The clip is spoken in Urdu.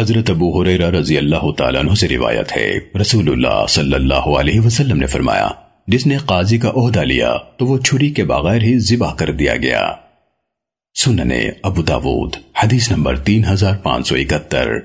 حضرت ابو حریرہ رضی اللہ تعالیٰ عنہ سے روایت ہے۔ رسول اللہ صلی اللہ علیہ وسلم نے فرمایا، جس نے قاضی کا عہدہ لیا تو وہ چھری کے بغیر ہی ذبح کر دیا گیا۔ سننے ابو داود، حدیث نمبر تین ہزار پانچ سو اکہتر۔